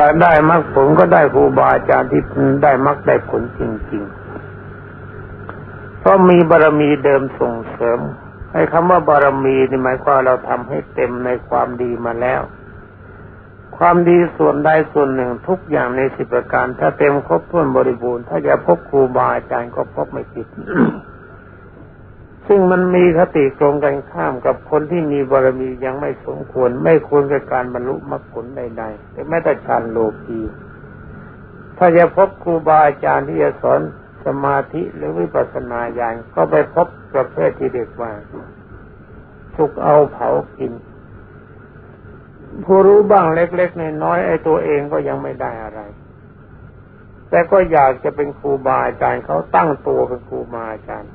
จะได้มรรคผลก็ได้ครูบาอาจารย์ที่ได้มรรคได้ผลจริงๆ เพราะมีบารมีเดิมส่งเสริมไอ้คำว่าบารมีนี่หมายความเราทำให้เต็มในความดีมาแล้ว ความดีส่วนใดส่วนหนึ่งทุกอย่างในสิบประการ ถ้าเต็มครบถ้วนบริบูรณ์ ถ้าจะพบครูบาอาจารย์ก็พบไม่ผิด ซึ่งมันมีคติตรงกันข้ามกับคนที่มีบารมียังไม่สมควร ไม่ควรกับการบรรลุมรรคผลใดๆแต่แม้แต่ฌานโลกีถ้าจะพบครูบาอาจารย์ที่จะสอนสมาธิหรือวิปัสสนาญาณก็ไปพบประเภทที่เด็กว่าสุกเอาเผากิน ผู้รู้บ้างเล็กๆน้อยๆไอ้ตัวเองก็ยังไม่ได้อะไร แต่ก็อยากจะเป็นครูบาอาจารย์เขาตั้งตัวเป็นครูบาอาจารย์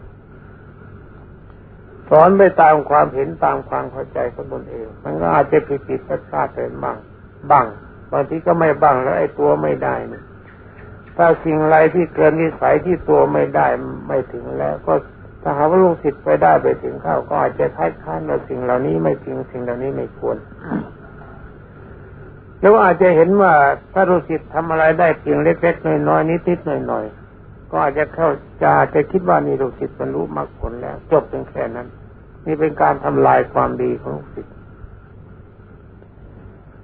สอนไปตามความเห็นตามความเข้าใจของตนเอง มันก็อาจจะผิดผิดพลาดพลาดเป็นบ้างบ้างบางทีก็ไม่บ้างแล้วไอ้ตัวไม่ได้นี่ถ้าสิ่งไรที่เกินนิสัยที่ตัวไม่ได้ไม่ถึงแล้ว ก็ถ้าหาว่าลูกศิษย์ไปได้ไปถึงเข้าก็อาจจะคล้ายๆว่าสิ่งเหล่านี้ไม่จริงสิ่งเหล่านี้ไม่ควรแล้วอาจจะเห็นว่าถ้าลูกศิษย์ทำอะไรได้เพียงเล็กๆน้อยๆนิดๆหน่อยๆ ก็อาจจะเข้าจะจะคิดว่านี่ลูกศิษย์บรรลุมรรคผลแล้ว จบเป็นแค่นั้น นี่เป็นการทำลายความดีของลูกศิษย์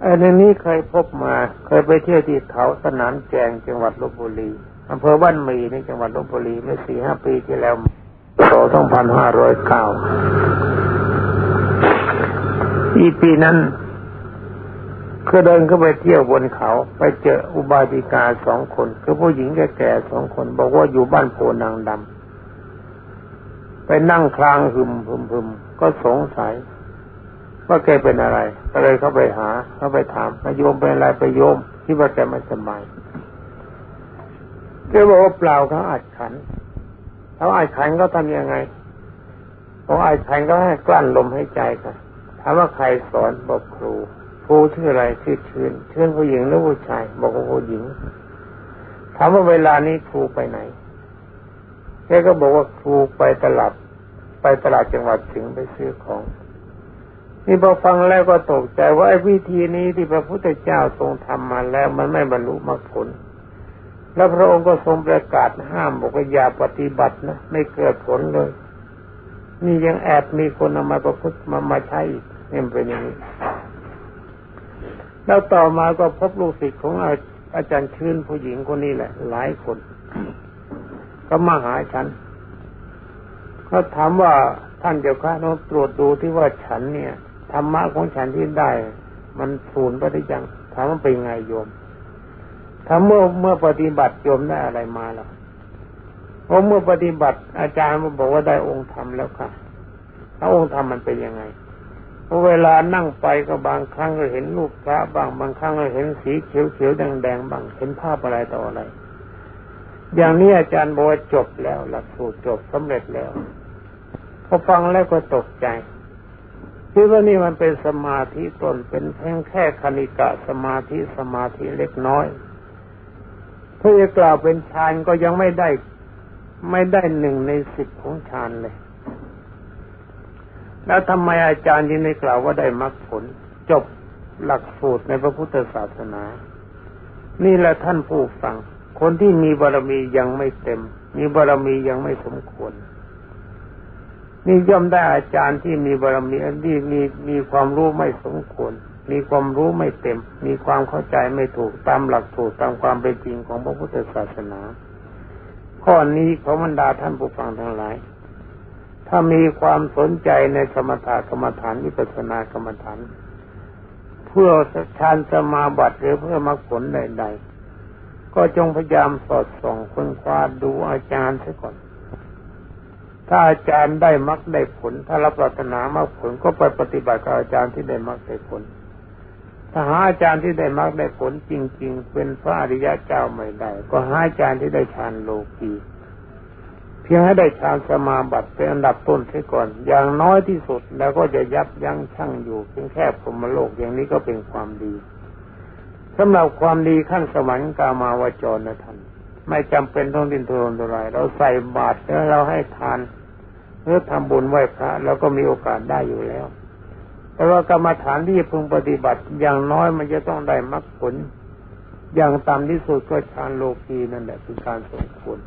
อ้ในนี้เคยพบมา เคยไปเที่ยวที่เขาสนามแจงจังหวัดลบบุรีอำเภอบ้านมีในจังหวัดลบบุรีเมื่อสี่ห้าปีที่แล้วสองพันห้าร้อยเก้าอีปีนั้น ก็เดินเข้าไปเที่ยวบนเขา ไปเจออุบาสิกาสองคน คือผู้หญิงแก่ๆสองคน บอกว่าอยู่บ้านโพนางดำไปนั่งคลางหึมหึมหึมก็สงสัย ว่าแกเป็นอะไร ก็เลยเข้าไปหา เข้าไปถามมาโยมเป็นอะไรไปโยมที่ว่าแกไม่สบายแกบอกว่าเปล่าเขาอัดขันเขาอัดขันก็ทำยังไงเขาอัดขันก็ให้กลั้นลมให้ใจกันถามว่าใครสอนบอกครู ครูชื่ออะไรชื่อชื่นชื่นผู้หญิงหรือผู้ชาย บอกว่าผู้หญิงถามว่าเวลานี้ครูไปไหนแกก็บอกว่าครูไปตลาดไปตลาดจังหวัดสิงไปซื้อของนี่พอฟังแล้วก็ตกใจว่าไอ้วิธีนี้ที่พระพุทธเจ้าทรงทำมาแล้วมันไม่บรรลุมรรคผล แล้วพระองค์ก็ทรงประกาศห้ามบอกว่าอย่าปฏิบัตินะไม่เกิดผลเลย นี่ยังแอบมีคนเอามาประพฤติมามาใช้อีกนี่เป็นอย่างนี้ แล้วต่อมาก็พบลูกศิษย์ของอาจารย์ชื่นผู้หญิงคนนี้แหละ หลายคน ก็มาหาฉันก็ถามว่าท่านเจ้าค่ะเราตรวจดูที่ว่าฉันเนี่ยธรรมะของฉันที่ได้ มันสูญไปได้ยังถามว่าเป็นไงโยมถ้าเมื่อเมื่อปฏิบัติโยมได้อะไรมาล้วเพราะเมื่อปฏิบัติอาจารย์มาบอกว่าได้องค์ธรรมแล้วค่ะถ้าองค์ธรรมมันเป็นยังไง เวลานั่งไปก็บางครั้งก็เห็นรูปพระบางบางครั้งก็เห็นสีเขียวๆแดงๆบางเห็นภาพอะไรต่ออะไร อย่างนี้อาจารย์บอกว่าจบแล้วหลักสูตรจบสำเร็จแล้วพอฟังแล้วก็ตกใจคิดว่านี่มันเป็นสมาธิตนเป็นเพียงแค่คณิกะสมาธิสมาธิเล็กน้อยถ้าจะกล่าวเป็นฌานก็ยังไม่ได้ ไม่ได้หนึ่งในสิบของฌานเลย แล้วทำไมอาจารย์ยังไม่กล่าวว่าได้มรรคผล จบหลักสูตรในพระพุทธศาสนา นี่แหละท่านผู้ฟัง คนที่มีบารมียังไม่เต็ม มีบารมียังไม่สมควรนี่ย่อมได้อาจารย์ที่มีบารมีอันที่มีมีความรู้ไม่สมควร มีความรู้ไม่เต็ม มีความเข้าใจไม่ถูกตามหลักถูกตามความเป็นจริงของพระพุทธศาสนา ข้อนี้ขอบรรดาท่านผู้ฟังทั้งหลาย ถ้ามีความสนใจในสมถกรรมฐานวิปัสสนากรรมฐานเพื่อฌานสมาบัติหรือเพื่อมรรคผลใด ๆ ก็จงพยายามสอดส่องค้นคว้าดูอาจารย์ซะก่อน ถ้าอาจารย์ได้มรรคได้ผล ถ้ารับปรารถนามรรคผลก็ไปปฏิบัติกับอาจารย์ที่ได้มรรคได้ผลถ้าหาอาจารย์ที่ได้มรรคได้ผลจริง ๆ เป็นพระอริยะเจ้าไม่ได้ ก็หาอาจารย์ที่ได้ฌานโลกี เพียงให้ได้ฌานสมาบัติเป็นอันดับต้นเสียก่อน อย่างน้อยที่สุดแล้วก็จะยับยั้งชั่งอยู่เพียงแค่พรมโลกอย่างนี้ก็เป็นความดีสำหรับความดีขั้นสวรรค์กามาวจรนะท่านไม่จำเป็นต้องดินทุรนทุรายเราใส่บาตรแล้วเราให้ทานหรือทำบุญไหว้พระเราก็มีโอกาสได้อยู่แล้ว แต่ว่ากรรมฐานที่พึงปฏิบัติอย่างน้อยมันจะต้องได้มรรคผล อย่างต่ำที่สุดก็ฌานโลกีนั่นแหละคือการสมควร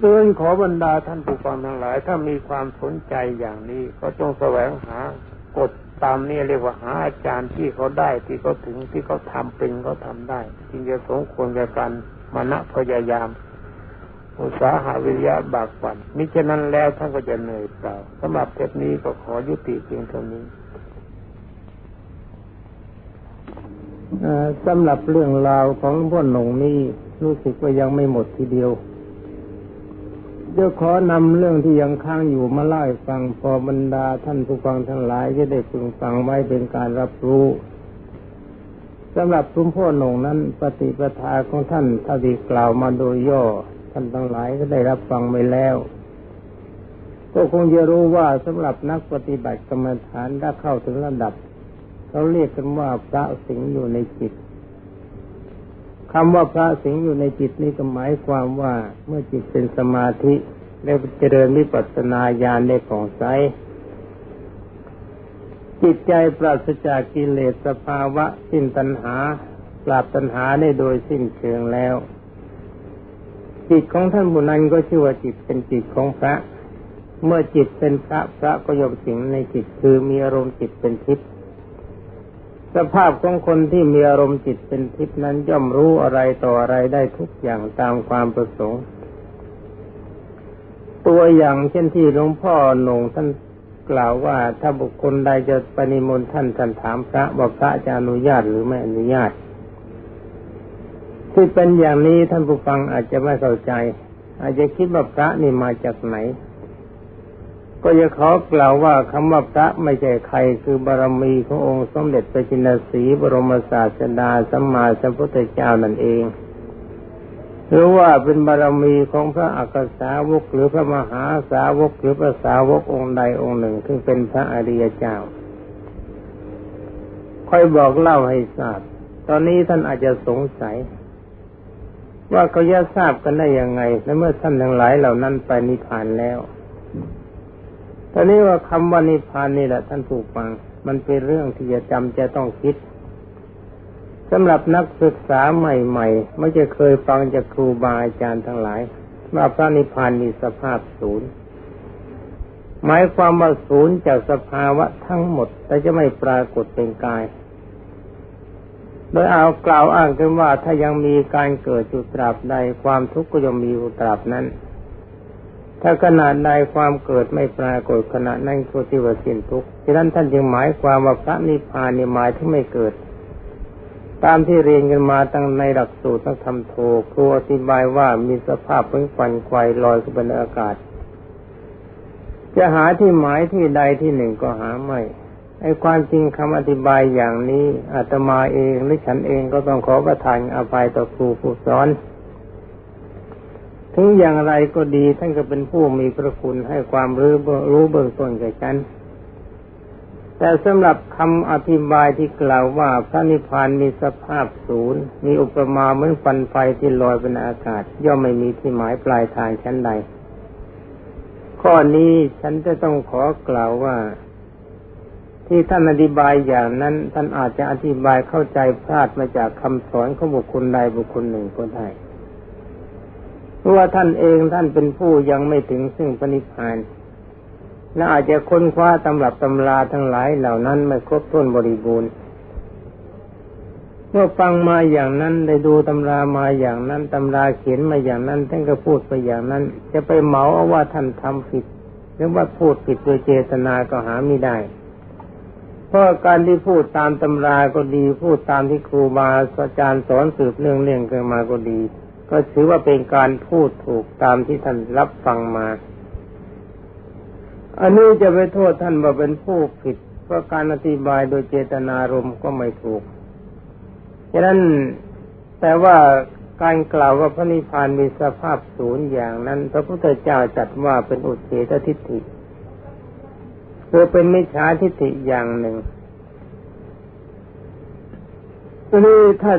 เตือนขอบรรดาท่านผู้ฟังทั้งหลาย ถ้ามีความสนใจอย่างนี้ ก็จงแสวงหากฎตามนี้เรียกว่าหาอาจารย์ที่เขาได้ที่เขาถึงที่เขาทาเป็นเขาทาได้จึงจะสมควรแก่การมณะพยายาม อุตสาหาวิริยะบากฝันมิฉะนั้นแล้วท่านก็จะเหนื่อยเปล่าสำหรับเทปนี้ก็ขอยุติเพียงเท่านี้สำหรับเรื่องราวของพ่อหนงนี้รู้สึกว่ายังไม่หมดทีเดียว เดี๋ยวขอนำเรื่องที่ยังค้างอยู่มาเล่าให้ฟังพอบรรดาท่านผู้ฟังทั้งหลายจะได้พึงฟังไว้เป็นการรับรู้สำหรับทุมพ่อหนงนั้น ปฏิปทาของท่านถ้าดีกล่าวมาโดยย่อ ท่านทั้งหลายก็ได้รับฟังไปแล้ว ก็คงจะรู้ว่าสำหรับนักปฏิบัติกรรมฐานถ้าเข้าถึงระดับ เขาเรียกกันว่าพระสิงห์อยู่ในจิต คำว่าพระสิงห์อยู่ในจิตนี่ก็หมายความว่าเมื่อจิตเป็นสมาธิ แล้วเจริญวิปัสสนาญาณในของใสจิตใจปราศจากกิเลสสภาวะสิ้นตัณหา ปราบตัณหาได้โดยสิ้นเชิงแล้ว จิตของท่านบุญนั้นก็ชื่อว่าจิตเป็นจิตของพระ เมื่อจิตเป็นพระพระก็ยกสิงในจิตคือมีอารมณ์จิตเป็นทิพย์ สภาพของคนที่มีอารมณ์จิตเป็นทิพนั้นย่อมรู้อะไรต่ออะไรได้ทุกอย่างตามความประสงค์ ตัวอย่างเช่นที่หลวงพ่อหนงท่านกล่าวว่าถ้าบุคคลใดจะปณิมนต์ท่านท่านถามพระว่าพระจะอนุญาตหรือไม่อนุญาต ที่เป็นอย่างนี้ท่านผู้ฟังอาจจะไม่เข้าใจ อาจจะคิดว่าพระนี่มาจากไหน ก็จะขอกล่าวว่าคำว่าพระไม่ใช่ใครคือบารมีขององค์สมเด็จพระจินสีบรมศาสดาสัมมาสัมพุทธเจ้านั่นเองหรือว่าเป็นบารมีของพระอักษาวกหรือพระมหาสาวกหรือพระสาวกองค์ใดองค์หนึ่งซึ่งเป็นพระอริยเจ้า ค่อยบอกเล่าให้ทราบ ตอนนี้ท่านอาจจะสงสัย ว่าเขาจะทราบกันได้ยังไงในเมื่อท่านทั้งหลายเหล่านั้นไปนิพพานแล้ว ตอนนี้ว่าคำว่านิพพานนี่แหละท่านผู้ฟัง มันเป็นเรื่องที่จะจำจะต้องคิดสำหรับนักศึกษาใหม่ๆไม่จะเคยฟังจากครูบาอาจารย์ทั้งหลายว่าพระนิพพานมีสภาพศูนย์หมายความว่าศูนย์จากสภาวะทั้งหมด แต่จะไม่ปรากฏเป็นกาย โดยเอากล่าวอ้างกันว่าถ้ายังมีการเกิดจุดตราบใดความทุกข์ก็ยังมีอยู่ตราบนั้น ถ้าขนาดใดความเกิดไม่ปรากฏขณะนั้นก็ที่ว่าสิ้นทุกข์ฉะนั้นท่านจึงหมายความว่าพระนิพพานนี่หมายถึงไม่เกิด ตามที่เรียนกันมาตั้งในหลักสูตรทั้งธรรมโทครูอธิบายว่ามีสภาพเป็นควันไฟลอยขึ้นบนอากาศ จะหาที่หมายที่ใดที่หนึ่งก็หาไม่ไอ้ความจริงคำอธิบายอย่างนี้อาตมาเองหรือฉันเองก็ต้องขอประทานอภัยต่อครูผู้สอน ถึงอย่างไรก็ดีท่านก็เป็นผู้มีพระคุณให้ความรู้รู้เบื้องต้นแก่ฉัน แต่สำหรับคำอธิบายที่กล่าวว่าพระนิพพานมีสภาพศูนย์ มีอุปมาเหมือนฟันไฟที่ลอยบนอากาศ ย่อมไม่มีที่หมายปลายทางชั้นใด ข้อนี้ฉันจะต้องขอกล่าวว่า ที่ท่านอธิบายอย่างนั้น ท่านอาจจะอธิบายเข้าใจพลาดมาจากคำสอนของบุคคลใดบุคคลหนึ่งก็ได้ ว่าท่านเองท่านเป็นผู้ยังไม่ถึงซึ่งปณิพาน และอาจจะค้นคว้าตำรับตำราทั้งหลายเหล่านั้นไม่ครบถ้วนบริบูรณ์เมื่อฟังมาอย่างนั้นได้ดูตำรามาอย่างนั้นตำราเขียนมาอย่างนั้นท่านก็พูดไปอย่างนั้น จะไปเหมาเอาว่าท่านทำผิด หรือว่าพูดผิดโดยเจตนาก็หาไม่ได้เพราะการที่พูดตามตำราก็ดี พูดตามที่ครูบาอาจารย์สอนสืบเรื่องเรื่องกันมาก็ดี ก็ถือว่าเป็นการพูดถูกตามที่ท่านรับฟังมา อันนี้จะไปโทษท่านว่าเป็นผู้ผิด เพราะการอธิบายโดยเจตนารมณ์ก็ไม่ถูกฉะนั้นแต่ว่าการกล่าวว่าพระนิพพานมีสภาพศูนย์อย่างนั้น พระพุทธเจ้าจัดว่าเป็นอุเฉตทิฏฐิคือเป็นมิจฉาทิฏฐิอย่างหนึ่งทีนี้ถ้า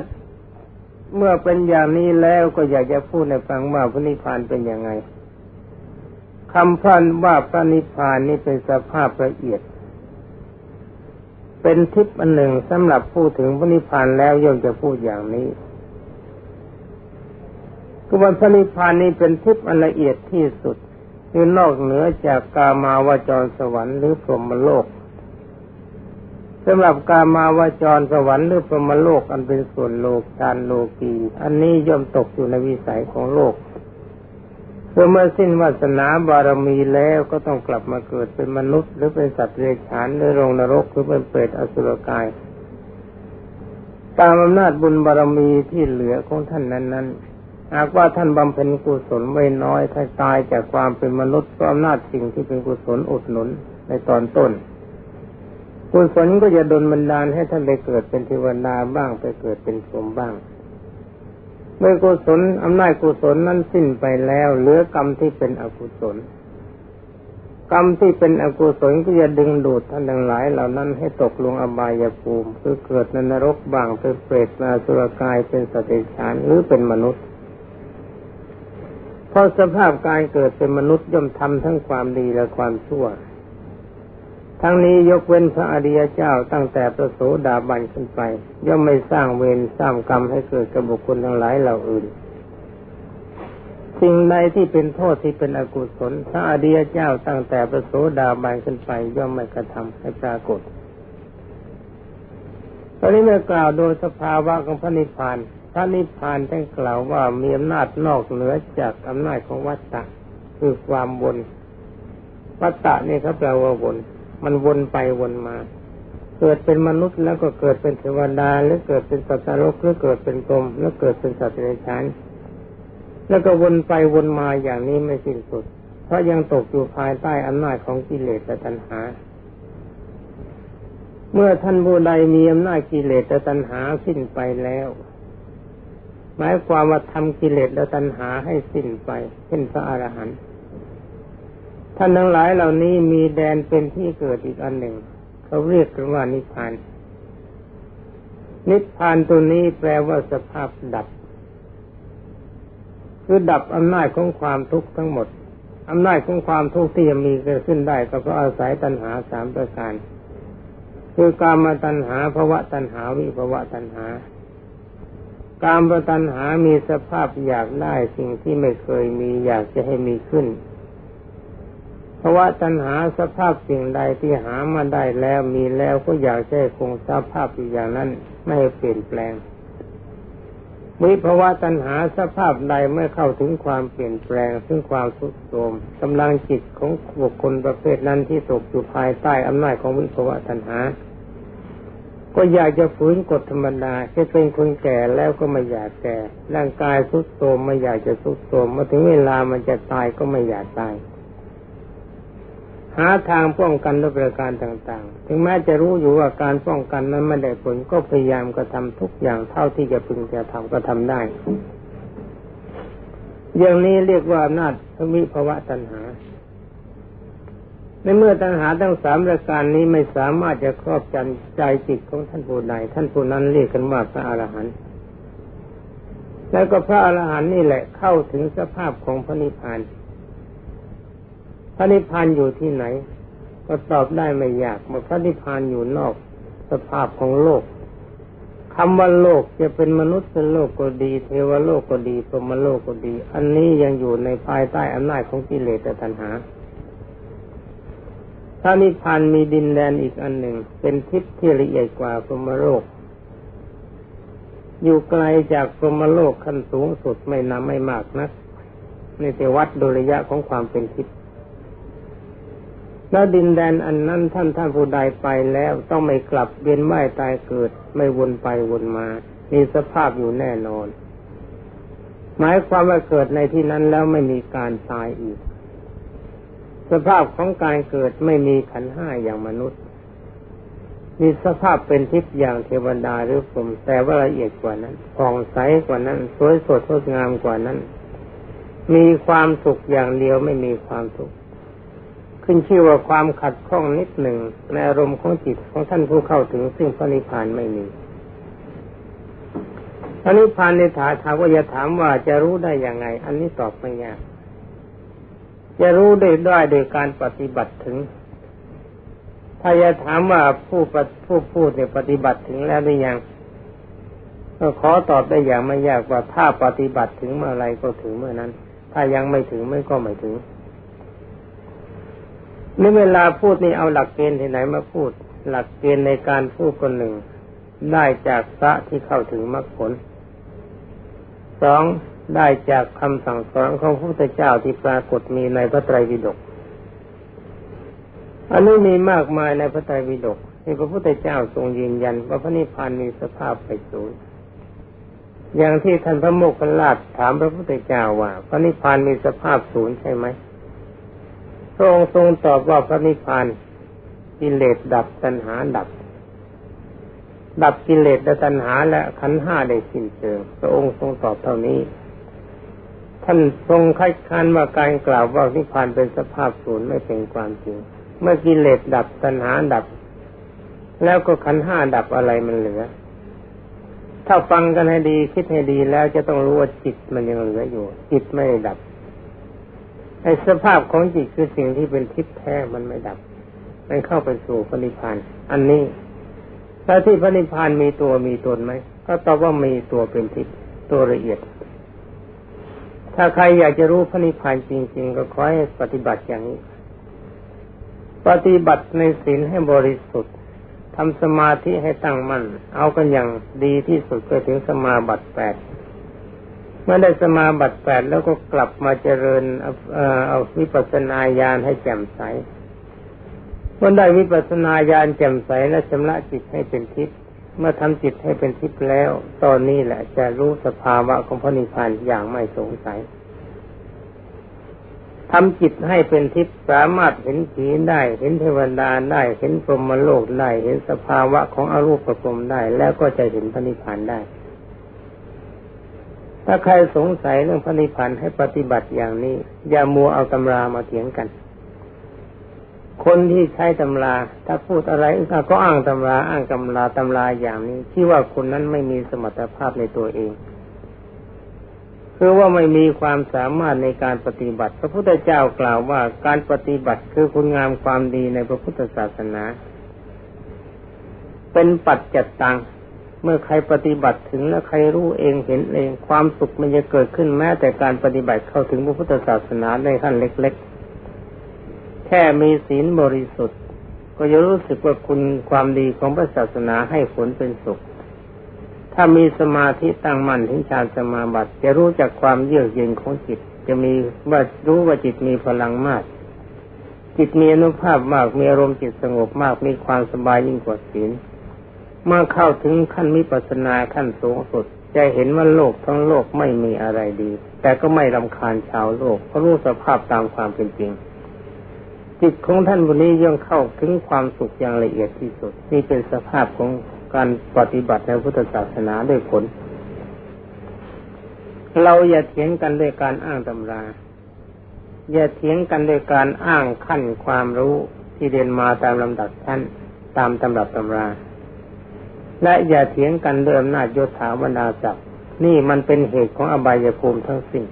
เมื่อเป็นอย่างนี้แล้วก็อยากจะพูดในฟังว่าพระนิพพานเป็นยังไงคำพันว่าพระนิพพานนี่เป็นสภาพละเอียด เป็นทิพย์อันหนึ่งสำหรับพูดถึงพระนิพพานแล้วย่อมจะพูดอย่างนี้คือวันพระนิพพานนี้เป็นทิพย์อันละเอียดที่สุดคือนอกเหนือจากกามาวจรสวรรค์หรือพรหมโลก สำหรับกามาวจรสวรรค์หรือพรหมโลกอันเป็นส่วนโลกการโลกีอันนี้ย่อมตกอยู่ในวิสัยของโลกเพื่อเมื่อสิ้นวาสนาบารมีแล้วก็ต้องกลับมาเกิดเป็นมนุษย์ หรือเป็นสัตว์เลี้ยงฉานหรือลงนรกหรือเป็นเปรตอสุรกาย ตามอำนาจบุญบารมีที่เหลือของท่านนั้น ๆ หากว่าท่านบำเพ็ญกุศลไว้น้อยถ้าตายจากความเป็นมนุษย์ก็อำนาจสิ่งที่เป็นกุศลอุดหนุนในตอนต้น กุศลก็จะดลบันดาลให้ท่านไปเกิดเป็นเทวดาบ้างไปเกิดเป็นสมบ้าง เมื่อกุศลอำนาจกุศลนั้นสิ้นไปแล้วเหลือกรรมที่เป็นอกุศล กรรมที่เป็นอกุศลก็จะดึงดูดท่านทั้งหลาย เหล่านั้นให้ตกลงอบายภูมิคือเกิดในนรกบ้างเป็นเปรตนาสุรกายเป็นสติฉานหรือเป็นมนุษย์เพราะสภาพการเกิดเป็นมนุษย์ย่อมทำทั้งความดีและความชั่ว ทั้งนี้ยกเว้นพระอริยเจ้าตั้งแต่ประโสดาบันขึ้นไป ย่อมไม่สร้างเวรสร้างกรรมให้เกิดกับบุคคลทั้งหลายเหล่าอื่น สิ่งใดที่เป็นโทษที่เป็นอกุศลพระอริยเจ้าตั้งแต่ประโสดาบันขึ้นไป ย่อมไม่กระทำให้ปรากฏตอนนี้เมื่อกล่าวโดยสภาวะของพระนิพพาน พระนิพพานท่านกล่าวว่ามีอำนาจนอกเหนือจากอำนาจของวัตตะคือความวนวัตตะนี่เขาแปลว่าวน มันวนไปวนมา เกิดเป็นมนุษย์แล้วก็เกิดเป็นเทวดาหรือเกิดเป็นสัตว์นรกหรือเกิดเป็นกรมแล้วเกิดเป็นสัตว์ในชั้นแล้วก็วนไปวนมาอย่างนี้ไม่สิ้นสุด เพราะยังตกอยู่ภายใต้อำนาจของกิเลสและตัณหา เมื่อท่านผู้ใดมีอำนาจกิเลสและตัณหาสิ้นไปแล้ว หมายความว่าทำกิเลสและตัณหาให้สิ้นไปเช่นพระอรหันต์ ท่านทั้งหลายเหล่านี้มีแดนเป็นที่เกิดอีกอันหนึ่ง เขาเรียกกันว่านิพพาน นิพพานตัวนี้แปลว่าสภาพดับ คือดับอำนาจของความทุกข์ทั้งหมดอำนาจของความทุกข์ที่จะมีเกิดขึ้นได้ก็เพราะอาศัยตัณหาสามประการคือการมาตัณหาภาวะตัณหาวิภาวะตัณหา การประตัญหามีสภาพอยากได้สิ่งที่ไม่เคยมีอยากจะให้มีขึ้น เพราะว่าตัณหาสภาพสิ่งใดที่หามาได้แล้วมีแล้วก็อยากให้คงสภาพอยู่อย่างนั้นไม่เปลี่ยนแปลงวิภาวะตัณหาสภาพใดไม่เข้าถึงความเปลี่ยนแปลง ซึ่งความสุดโทมกำลังจิตของบุคคลประเภทนั้นที่ตกอยู่ภายใต้อำนาจของวิภาวะตัณหา ก็อยากจะฝืนกฎธรรมดาแค่เป็นคนแก่แล้วก็ไม่อยากแก่ ร่างกายทุดโทมไม่อยากจะทุดโทมมาถึงเวลามันจะตายก็ไม่อยากตาย หาทางป้องกันด้วยประการต่างๆ ถึงแม้จะรู้อยู่ว่าการป้องกันนั้นไม่ได้ผลก็พยายามกระทำทุกอย่างเท่าที่จะพึงจะทำก็ทำได้ อย่างนี้เรียกว่าอำนาจทวิภาวะตัณหา ในเมื่อตัณหาทั้งสามประการนี้ไม่สามารถจะครอบจันใจจิตของท่านผู้ใดท่านผู้นั้นเรียกกันว่าพระอรหันต์แล้วก็พระอรหันต์นี่แหละเข้าถึงสภาพของพระนิพพาน พระนิพพานอยู่ที่ไหน ก็ตอบได้ไม่ยากว่าพระนิพพานอยู่นอกสภาพของโลกคำว่าโลกจะเป็นมนุษย์เป็นโลกก็ดี เทวโลกก็ดีพรหมโลกก็ดี อันนี้ยังอยู่ในภายใต้อำนาจของกิเลสและตัณหาพระนิพพานมีดินแดนอีกอันหนึ่ง เป็นทิศที่ละเอียดกว่าพรหมโลก อยู่ไกลจากพรหมโลกขั้นสูงสุดไม่นำไม่มากนักในแต่วัดโดยระยะของความเป็นทิศ แล้วดินแดนอันนั้นท่านท่านผู้ใดไปแล้วต้องไม่กลับเวียนว่ายตายเกิด ไม่วนไปวนมา มีสภาพอยู่แน่นอน หมายความว่าเกิดในที่นั้นแล้วไม่มีการตายอีก สภาพของการเกิดไม่มีขันห้าอย่างมนุษย์ มีสภาพเป็นทิพย์อย่างเทวดาหรือพรหมแต่ว่าละเอียดกว่านั้นผ่องใสกว่านั้น สวยสดงดงามกว่านั้น มีความสุขอย่างเดียวไม่มีความทุข ขึ้นชื่อว่าความขัดข้องนิดหนึ่งในอารมณ์ของจิตของท่านผู้เข้าถึง ซึ่งพระนิพพานไม่มีพระนิพพานในถาถาว่าจะถามว่าจะรู้ได้อย่างไง อันนี้ตอบไม่ยากจะรู้ได้ได้โดยการปฏิบัติถึง ถ้าจะถามว่าผู้ผู้พูดเนี่ยปฏิบัติถึงแล้วหรือยังก็ขอตอบได้อย่างไม่ยากว่าถ้าปฏิบัติถึงเมื่อไรก็ถึงเมื่อนั้น ถ้ายังไม่ถึงไม่ก็ไม่ถึง ในเวลาพูดนี่เอาหลักเกณฑ์ที่ไหนมาพูด หลักเกณฑ์ในการพูดคนหนึ่ง ได้จากพระที่เข้าถึงมรรคผลสองได้จากคำสั่งสอนของพระพุทธเจ้าที่ปรากฏมีในพระไตรปิฎกอันนี้มีมากมายในพระไตรปิฎกที่พระพุทธเจ้าทรงยืนยัน ว่าพระนิพพานมีสภาพไปสูญอย่างที่ท่านพระโมคคัลลาถามพระพุทธเจ้าว่า พระนิพพานมีสภาพศูนย์ใช่ไหม พระองค์ทรงตอบว่าพระนิพพานกิเลสดับตัณหาดับ ดับกิเลสและตัณหาและขันห้าได้สิ้นเชิงพระองค์ทรงตอบเท่านี้ ท่านทรงคัดค้านว่าการกล่าวว่านิพพานเป็นสภาพศูนย์ไม่เป็นความจริง เมื่อกิเลสดับตัณหาดับ แล้วก็ขันห้าดับอะไรมันเหลือ ถ้าฟังกันให้ดีคิดให้ดีแล้วจะต้องรู้ว่าจิตมันยังเหลืออยู่ จิตไม่ดับ ไอ้สภาพของจิตคือสิ่งที่เป็นทิพย์แท้มันไม่ดับ มันเข้าไปสู่พระนิพพาน อันนี้ถ้าที่พระนิพพานมีตัวมีตนไหมก็ตอบว่ามีตัวเป็นทิพย์ตัวละเอียด ถ้าใครอยากจะรู้พระนิพพานจริง ๆ ก็ขอให้ปฏิบัติอย่างนี้ ปฏิบัติในศีลให้บริสุทธิ์ทำสมาธิให้ตั้งมั่น เอากันอย่างดีที่สุดก็ถึงสมาบัติแปด เมื่อได้สมาบัติแปดแล้วก็กลับมาเจริญเอาวิปัสสนาญาณให้แจ่มใสเมื่อได้วิปัสสนาญาณแจ่มใสและชำระจิตให้เป็นทิพย์เมื่อทำจิตให้เป็นทิพย์แล้ว ตอนนี้แหละจะรู้สภาวะของพระนิพพานอย่างไม่สงสัยทำจิตให้เป็นทิพย์สามารถเห็นผีได้ เห็นเทวดาได้ เห็นพรหมโลกได้ เห็นสภาวะของอรูปภพได้ แล้วก็จะเห็นพระนิพพานได้ ถ้าใครสงสัยเรื่องพระนิพพานให้ปฏิบัติอย่างนี้ อย่ามัวเอาตำรามาเถียงกัน คนที่ใช้ตำรา ถ้าพูดอะไรก็อ้างตำราอ้างตำราตำราอย่างนี้ที่ว่าคนนั้นไม่มีสมรรถภาพในตัวเองคือว่าไม่มีความสามารถในการปฏิบัติ พระพุทธเจ้ากล่าวว่าการปฏิบัติคือคุณงามความดีในพระพุทธศาสนา เป็นปัจจัตตัง เมื่อใครปฏิบัติถึงแล้วใครรู้เองเห็นเองความสุขมันจะเกิดขึ้นแม้แต่การปฏิบัติเข้าถึงพระพุทธศาสนาในขั้นเล็ก ๆ แค่มีศีลบริสุทธิ์ ก็จะรู้สึกว่าคุณความดีของพระศาสนาให้ผลเป็นสุข ถ้ามีสมาธิตั้งมั่นถึงฌานสมาบัติ จะรู้จักความเยือกเย็นของจิต จะมีว่ารู้ว่าจิตมีพลังมาก จิตมีอนุภาพมากมีอารมณ์จิตสงบมากมีความสบายยิ่งกว่าศีล เมื่อเข้าถึงขั้นมิปัสนาขั้นสูงสุด จะเห็นว่าโลกทั้งโลกไม่มีอะไรดี แต่ก็ไม่รำคาญชาวโลกเพราะรู้สภาพตามความเป็นจริง จิตของท่านวันนี้ยังเข้าถึงความสุขอย่างละเอียดที่สุด นี่เป็นสภาพของการปฏิบัติในพุทธศาสนาด้วยผล เราอย่าเถียงกันด้วยการอ้างตำรา อย่าเถียงกันด้วยการอ้างขั้นความรู้ที่เรียนมาตามลำดับชั้นตามตำรับตำรา และอย่าเถียงกันเรื่องอำนาจยศถาวรรดาศักดิ์นี่มันเป็นเหตุของอบายภูมิทั้งสิ้น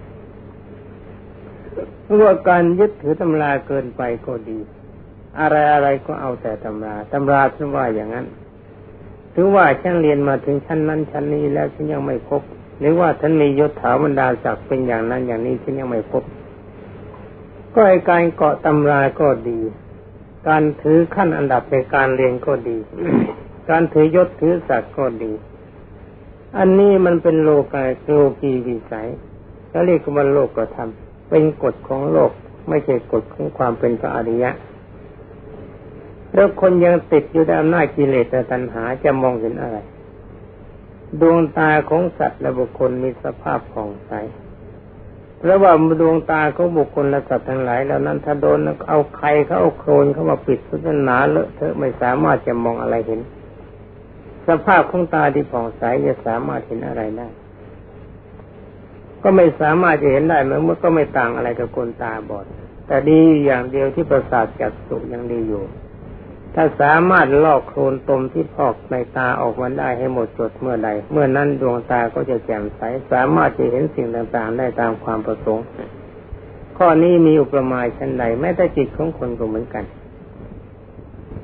เพราะว่าการยึดถือตำราเกินไปก็ดี อะไรอะไรก็เอาแต่ตำราตำราฉันว่าอย่างนั้นถือว่าฉันเรียนมาถึงชั้นนั้นชั้นนี้แล้วฉันยังไม่พบ หรือว่าฉันมียศถาบรรดาศักดิ์เป็นอย่างนั้นอย่างนี้ฉันยังไม่พบ ก็ไอการเกาะตำราก็ดี การถือขั้นอันดับในการเรียนก็ดี การถือยศถือศักดิ์ก็ดี อันนี้มันเป็นโลกายโลกีวิสัยแล้วเรียกว่าโลกกระทำเป็นกฎของโลกไม่ใช่กฎของความเป็นพระอริยะ แล้วคนยังติดอยู่ในอำนาจกิเลสและตัณหาจะมองเห็นอะไร ดวงตาของสัตว์และบุคคลมีสภาพผ่องใสเพราะว่าดวงตาของบุคคลและสัตว์ทั้งหลายแล้วนั้นถ้าโดนเอาใครเขาเอาโคลนเข้ามาปิดสุดหนาเลอะเทอะไม่สามารถจะมองอะไรเห็น สภาพของตาที่ผ่องใสจะสามารถเห็นอะไรได้ ก็ไม่สามารถจะเห็นได้เมื่อก็ไม่ต่างอะไรกับคนตาบอด แต่ดีอย่างเดียวที่ประสาทจักสุยังดีอยู่ ถ้าสามารถลอกโคลนตมที่พอกในตาออกมาได้ให้หมดจดเมื่อใด เมื่อนั้นดวงตาก็จะแจ่มใส สามารถจะเห็นสิ่งต่างๆ ได้ตามความประสงค์ ข้อนี้มีอุปมาชั้นใดแม้แต่จิตของคนก็เหมือนกัน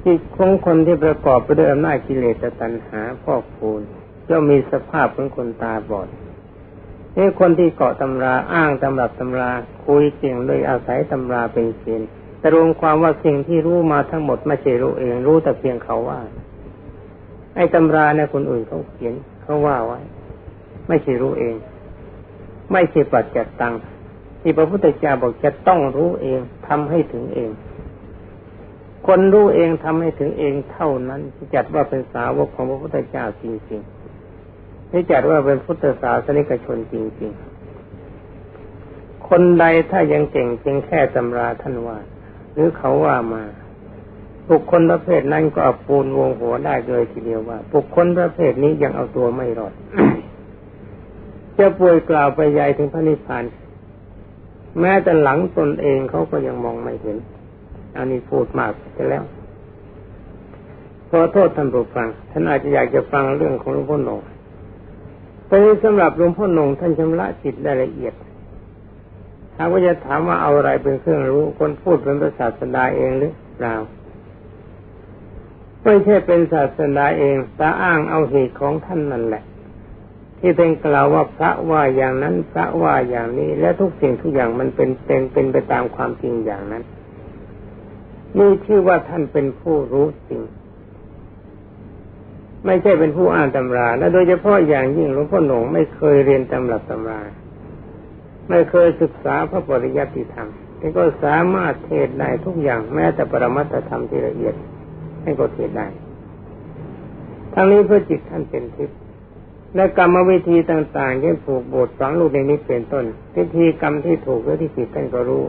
จิตของคนที่ประกอบไปด้วยอำนาจกิเลสตัณหาพอกพูนย่อมมีสภาพเป็นคนตาบอดนี่คนที่เกาะตำราอ้างตำรับตำราคุยเก่งโดยอาศัยตำราเป็นเกณฑ์แต่รวมความว่าสิ่งที่รู้มาทั้งหมดไม่ใช่รู้เองรู้แต่เพียงเขาว่า ไอ้ตำราเนี่ยคนอื่นเขาเขียนเขาว่าไว้ ไม่ใช่รู้เอง ไม่ใช่ปัจจัตตังที่พระพุทธเจ้าบอกจะต้องรู้เองทำให้ถึงเอง คนรู้เองทำให้ถึงเองเท่านั้นที่จัดว่าเป็นสาวกของพระพุทธเจ้าจริงๆที่จัดว่าเป็นพุทธศาสนิกชนจริง ๆ คนใดถ้ายังเก่งเพียงแค่ตำราท่านว่า หรือเขาว่ามาบุคคลประเภทนั้นก็เอาปูนวงหัวได้เลยทีเดียวว่าบุคคลประเภทนี้ยังเอาตัวไม่รอดจะป่วยกล่าวไปใหญ่ถึงพระนิพพานแม้แต่หลังตนเองเขาก็ยังมองไม่เห็น อันนี้พูดมากไปแล้ว ขอโทษท่านผู้ฟัง ท่านอาจจะอยากจะฟังเรื่องของหลวงพ่อหนงแต่นี้สำหรับหลวงพ่อหนงท่านชำระจิตได้ละเอียดถ้าว่าจะถามว่าเอาอะไรเป็นเครื่องรู้ คนพูดเป็นภาษาสดาเองหรือเปล่าไม่ใช่เป็นศาสนาเองแต่อ้างเอาเหตุของท่านนั่นแหละ ที่เป็นกล่าวว่าพระว่าอย่างนั้นพระว่าอย่างนี้ และทุกสิ่งทุกอย่างมันเป็นเป็นเป็นไปตามความจริงอย่างนั้น นี่ชื่อว่าท่านเป็นผู้รู้จริง ไม่ใช่เป็นผู้อ่านตำรา และโดยเฉพาะอย่างยิ่งหลวงพ่อหนงไม่เคยเรียนตำรับตำรา ไม่เคยศึกษาพระปริยัติธรรมแต่ก็สามารถเทศได้ทุกอย่างแม้แต่ปรมัตธรรมที่ละเอียดให้ก็เทศได้ทั้งนี้เพื่อจิตท่านเป็นทิพย์และกรรมวิธีต่างๆที่ผูกโบสถ์ฝังลูกในนี้เป็นต้น วิธีกรรมที่ถูกและที่ผิดท่านก็รู้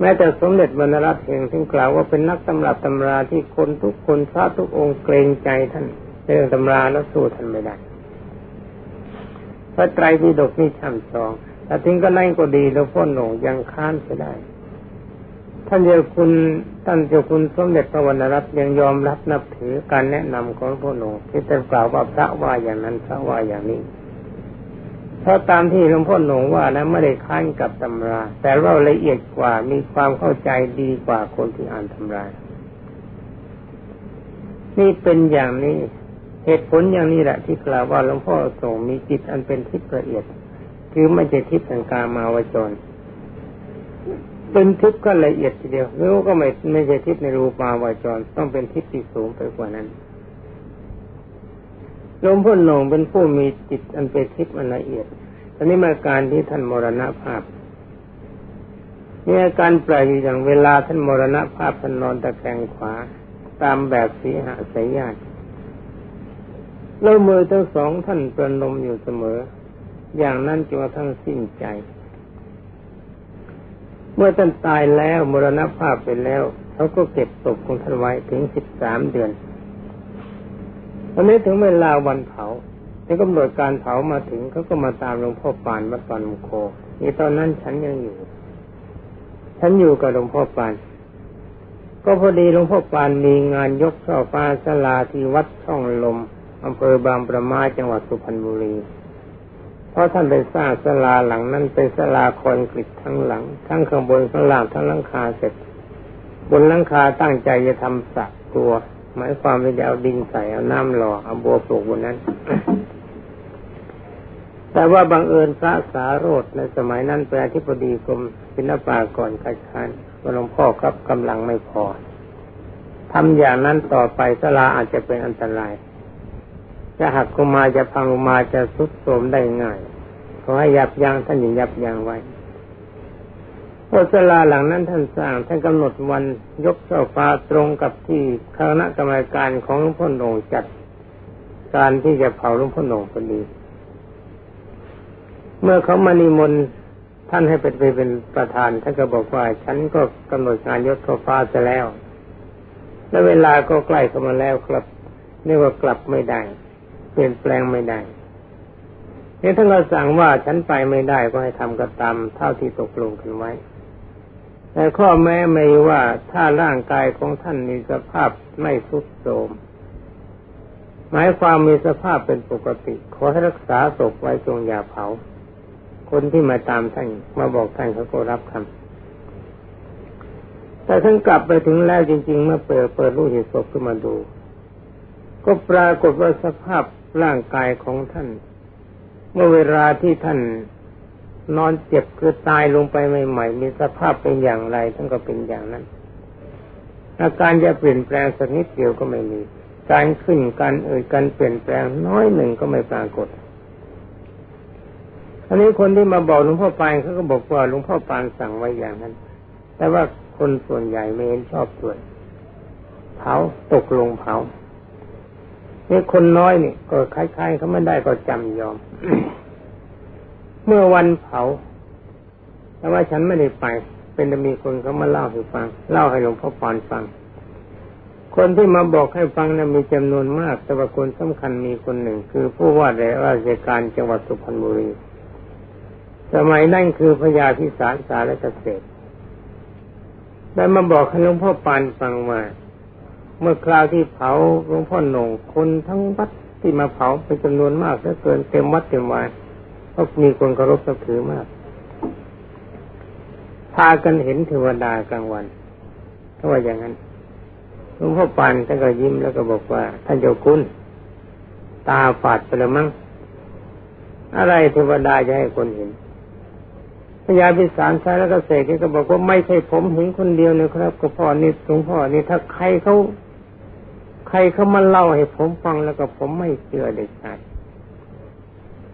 แม้แต่สมเด็จบรรลัตเองถึงกล่าวว่าเป็นนักตำรับตำราที่คนทุกคนพระทุกองค์เกรงใจท่านเรื่องตำราแล้วสู้ท่านไม่ได้พระไตรปิฎกนี่ช่ำชองแต่ถึงก็นั่งก็ดีแล้วพ่อหนุ่งยังค้านไปได้ ท่านเจ้าคุณท่านเจ้าคุณสมเด็จพระวรรณรัตน์ยังยอมรับนับถือการแนะนำของพระหนุ่ที่จะกล่าวว่าพระว่าอย่างนั้นพระว่าอย่างนี้ เพราะตามที่หลวงพ่อหนุ่ว่านะไม่ได้ค้านกับตำรา แต่เราละเอียดกว่ามีความเข้าใจดีกว่าคนที่อ่านตำรา นี่เป็นอย่างนี้ เหตุผลอย่างนี้แหละที่กล่าวว่าหลวงพ่อส่งมีจิตอันเป็นทิพย์ละเอียด คือไม่ใช่ทิพย์ทางกามาวจร เป็นทิพย์ก็ละเอียดทีเดียวแล้วก็ไม่ไม่ใช่ทิพย์ในรูปาวจร ต้องเป็นทิพย์ที่สูงไปกว่านั้น หลวงพ่อหนงเป็นผู้มีจิตอันเป็นทิพย์อันละเอียดตอนนี้มาการที่ท่านมรณภาพนี่อาการแปลกอย่างเวลาท่านมรณภาพท่านนอนตะแคงขวา ตามแบบสีหาสายญาติแล้วมือทั้งสองท่านประนมอยู่เสมอ อย่างนั้นจนกระทั่งสิ้นใจ เมื่อท่านตายแล้วมรณภาพไปแล้ว เขาก็เก็บศพของท่านไว้ถึงสิบสามเดือน ตอนนี้ถึงเวลาวันเผาที่กำหนดการเผามาถึงเขาก็มาตามหลวงพ่อปานวัดปานมโคนี่ตอนนั้นฉันยังอยู่ ฉันอยู่กับหลวงพ่อปาน ก็พอดีหลวงพ่อปานมีงานยกช่อฟ้าสลาที่วัดช่องลมอำเภอบางประมาจังหวัดสุพรรณบุรีเพราะท่านไปสร้างศาลาหลังนั้นเป็นศาลาคอนกรีตทั้งหลัง ทั้งข้างบนข้างล่างทั้งหลังคาเสร็จ บนหลังคาตั้งใจจะทำสระตัว หมายความว่าจะเอาดินใส่เอาน้ำหล่อเอาบัวปลูกบนนั้น แต่ว่าบังเอิญพระสาโรธในสมัยนั้นเป็นอธิบดีกรมศิลปากรคัดค้านว่าหลวงพ่อครับกำลังไม่พอทำอย่างนั้นต่อไปศาลาอาจจะเป็นอันตราย จะหักลงมาจะพังลงมาจะสุดโทรมได้ง่าย ขอให้ยับยั้งท่านอย่ายับยั้งไว้ พอสลาหลังนั้นท่านสร้างท่านกำหนดวันยกเจ้าฟ้าตรงกับที่คณะกรรมการของหลวงพ่อหนงจัดการที่จะเผาหลวงพ่อหนงพอดีเมื่อเขามานิมนต์ท่านให้เป็นไปเป็นประธานท่านก็บอกว่า ฉันก็กำหนดงานยกเจ้าฟ้าจะแล้ว และเวลาก็ใกล้เข้ามาแล้วครับเรียกว่ากลับไม่ได้เปลี่ยนแปลงไม่ได้นี่ท่านก็สั่งว่าฉันไปไม่ได้ก็ให้ทำกระตามเท่าที่ตกลงกันไว้ แต่ข้อแม้ไม่ว่าถ้าร่างกายของท่านมีสภาพไม่ทุดโทรมหมายความมีสภาพเป็นปกติ ขอให้รักษาศพไว้จงอย่าเผา คนที่มาตามท่านมาบอกท่านเขาก็รับคำแต่ท่านกลับไปถึงแล้วจริง ๆ เมื่อเปิดเปิดรูปเหตุศพขึ้นมาดู ก็ปรากฏว่าสภาพร่างกายของท่าน เมื่อเวลาที่ท่าน นอนเจ็บคือตายลงไปใหม่ๆมีสภาพเป็นอย่างไรท่านก็เป็นอย่างนั้น อาการจะเปลี่ยนแปลงสักนิดเดียวก็ไม่มี การขึ้นการเอ่ยการเปลี่ยนแปลงน้อยหนึ่งก็ไม่ปรากฏอันนี้คนที่มาบอกหลวงพ่อปานเขาก็บอกว่าหลวงพ่อปานสั่งไว้อย่างนั้น แต่ว่าคนส่วนใหญ่ไม่เห็นชอบด้วยเผาตกลงเผานี่คนน้อยนี่ก็คล้ายๆเขาไม่ได้ก็จำยอม เมื่อวันเผา แต่ว่าฉันไม่ได้ไป เป็นจะมีคนเขามาเล่าให้ฟัง เล่าให้หลวงพ่อปานฟัง คนที่มาบอกให้ฟังนะั้นมีจำนวนมาก แต่ว่าคนสำคัญมีคนหนึ่ง คือผู้ว่าราชการจังหวัดสุพรรณบุรี สมัยนั่นคือพญาพิสารสารเกษตรได้มาบอกให้หลวงพ่อปานฟังว่าเมื่อคราวที่เผาหลวงพ่อหนงคนทั้งวัดที่มาเผาเป็นจำนวนมากเหลือเกินเต็มวัดเต็มวาย พราะมีคนเคารพนับถือมาก พากันเห็นเทวดากลางวันถ้าว่าอย่างนั้นหลวงพ่อปานท่านก็ยิ้มแล้วก็บอกว่า ท่านเจ้าคุณตาฝาดไปแล้วมั้งอะไรเทวดาจะให้คนเห็นพญาพิสารใช้แล้วก็เสกก็บอกว่าไม่ใช่ผมเห็นคนเดียวนะครับก็พ่อนี่หลวงพ่อนี่ถ้าใครเขาใครเขามาเล่าให้ผมฟังแล้วก็ผมไม่เชื่อเด็ดขาด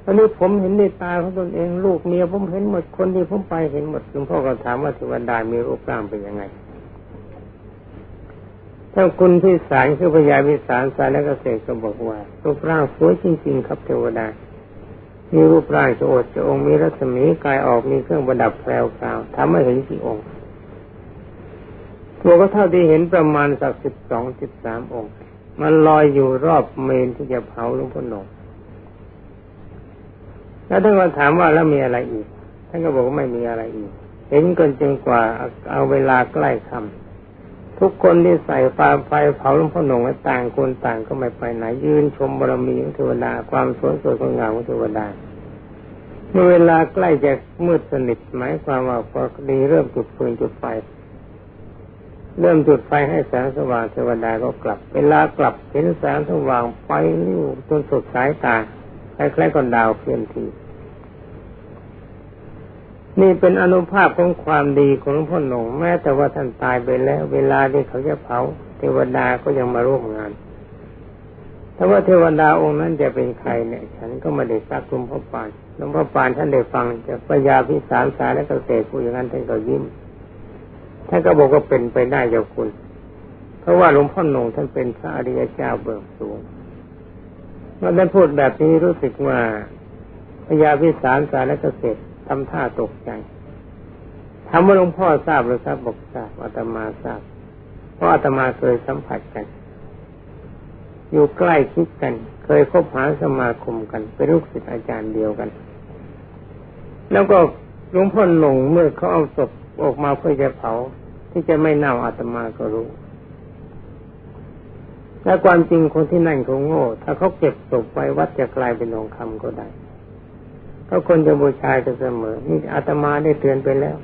อนนี้ผมเห็นในตาของตนเองลูกเมียผมเห็นหมดคนที่ผมไปเห็นหมดหลวงพ่อก็ถามว่าเทวดามีรูปร่างเป็นยังไงถ้าคุณพิสารคือพญาพิสารสารแล้วก็เสกก็บอกว่ารูปร่างสวยจริง ๆ ครับเทวดามีรูปร่างจะอดจะองค์มีรัศมีกายออกมีเครื่องประดับแปลวกาวทำให้เห็นสี่องค์ตัวก็เท่าที่เห็นประมาณสักสิบสองสิบสามองค์ มันลอยอยู่รอบเมนที่จะเผาหลวงพ่อหนง แล้วท่านก็ถามว่าแล้วมีอะไรอีก ท่านก็บอกว่าไม่มีอะไรอีก เห็นกันจนกว่าเอาเวลาใกล้ค่ำทุกคนที่ใส่ฟาไฟเผาหลวงพ่อหนงไว้ต่างคนต่างก็ไม่ไปไหนยืนชมบารมีของเทวดาความสวยสดงดงามของเทวดาเมื่อเวลาใกล้จะมืดสนิทหมายความว่าพอดีเริ่มจุดฟืนจุดไฟ เริ่มจุดไฟให้แสงสว่างเทวดาก็กลับ เวลากลับเห็นแสงสว่างไฟลิ้วจนสุดสายตา คล้ายๆกับดาวเคลื่อนที่นี่เป็นอนุภาพของความดีของหลวงพ่อหนงแม้แต่ว่าท่านตายไปแล้ว เวลาที่เขาจะเผา เทวดาก็ยังมาร่วมงานถ้าว่าเทวดาองค์นั้นจะเป็นใครเนี่ย ฉันก็ไม่ได้ซักคุมพ่อปานหลวงพ่อปานท่านได้ฟังจากปัญญาพิสารสารและเกษตรผู้อย่างนั้นท่านก็ยิ้มท่านก็บอกว่าเป็นไปได้เจ้าคุณ เพราะว่าหลวงพ่อหนงท่านเป็นพระอริยเจ้าเบิกสูง เมื่อท่านพูดแบบนี้รู้สึกว่าพญาพิสารสารและเกษตรทำท่าตกใจถามว่าหลวงพ่อทราบหรือทราบบอกทราบอาตมาทราบ เพราะอาตมาเคยสัมผัสกัน อยู่ใกล้ชิดกัน เคยคบหาสมาคมกัน เป็นลูกศิษย์อาจารย์เดียวกัน แล้วก็หลวงพ่อหลงเมื่อเขาเอาศพออกมาเพื่อจะเผาที่จะไม่เน่าอาตมาก็รู้ และความจริงคนที่นั่นเขาโง่ ถ้าเขาเก็บศพไว้วัดจะกลายเป็นทองคำก็ได้ก็คนจะบูชาจะเสมอ นี่อาตมาได้เตือนไปแล้ว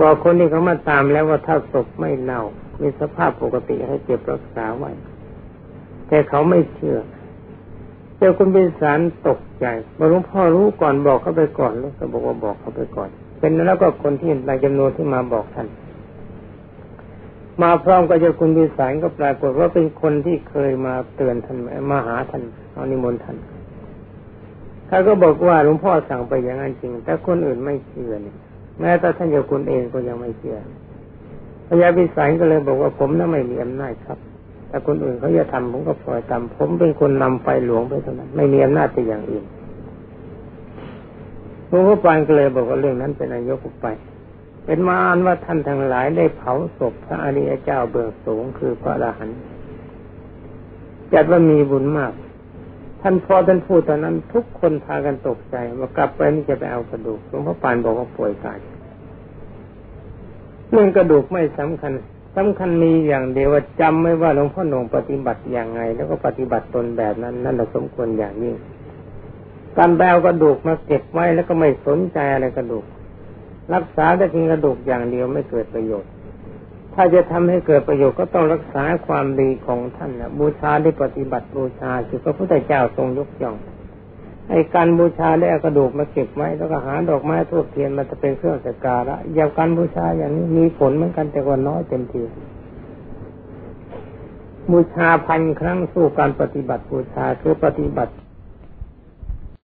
บอกคนที่เขามาตามแล้วว่าถ้าศพไม่เน่า มีสภาพปกติให้เก็บรักษาไว้ แต่เขาไม่เชื่อเจ้าคุณพิสารตกใจมาหลวงพ่อรู้ก่อนบอกเขาไปก่อนแล้วก็บอกว่าบอกเขาไปก่อน เป็นแล้วก็คนที่ในจำนวนที่มาบอกท่าน มาพร้อมกับเจ้าคุณพิสารก็ปรากฏว่าเป็นคนที่เคยมาเตือนท่านมาหาท่านเอานิมนต์ท่านเขาก็บอกว่าหลวงพ่อสั่งไปอย่างนั้นจริง แต่คนอื่นไม่เชื่อเนี่ยแม้แต่ท่านเจ้าคุณเองก็ยังไม่เชื่อพญาพิสารก็เลยบอกว่าผมน่าไม่มีอำนาจครับถ้าคนอื่นเขาจะทำผมก็ปล่อยตามผมเป็นคนนำไฟหลวงไปเท่านั้น ไม่มีอำนาจแต่อย่างอื่นหลวงพ่อปานก็เลยบอกว่าเรื่องนั้นเป็นนายกไป เป็นมาอันว่าท่านทั้งหลายได้เผาศพพระอริยเจ้าเบื้องสูงคือพระอรหันต์จัดว่ามีบุญมาก ท่านพอท่านพูดตอนนั้น ทุกคนพากันตกใจว่ากลับไปนี่จะไปเอากระดูกหลวงพ่อปานบอกว่าป่วยตายเรื่องกระดูกไม่สำคัญสำคัญมีอย่างเดียวว่าจำไม่ว่าหลวงพ่อหนงปฏิบัติอย่างไง แล้วก็ปฏิบัติตนแบบนั้น นั่นแหละสมควรอย่างยิ่งการแบวกระดูกมาเก็บไว้แล้วก็ไม่สนใจอะไรกระดูก รักษาแต่เพียงกระดูกอย่างเดียวไม่เกิดประโยชน์ ถ้าจะทำให้เกิดประโยชน์ก็ต้องรักษาความดีของท่านนะบูชาได้ปฏิบัติบูชาคือพระพุทธเจ้าทรงยกย่องไอ้การบูชาได้กระดูกมาเก็บไว้แล้วก็หาดอกไม้ทูบเทียนมันจะเป็นเครื่องสักการะอย่างการบูชาอย่างนี้มีผลเหมือนกันแต่ว่าน้อยเต็มทีบูชาพันครั้งสู้การปฏิบัติบูชาคือปฏิบัติ